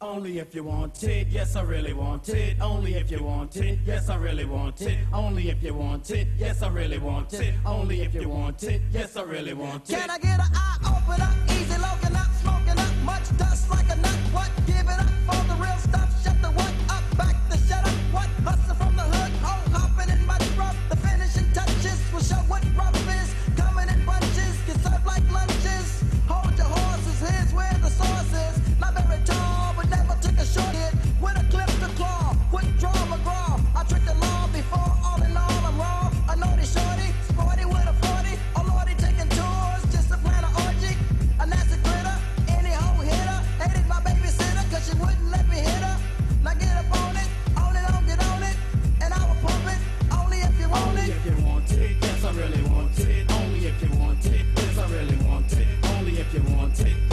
Only if you want it, yes I really want it. Only if you want it, yes I really want it. Only if you want it, yes I really want it. Only if you want it, yes I really want it. Can I get an eye opener Eazy? you want it.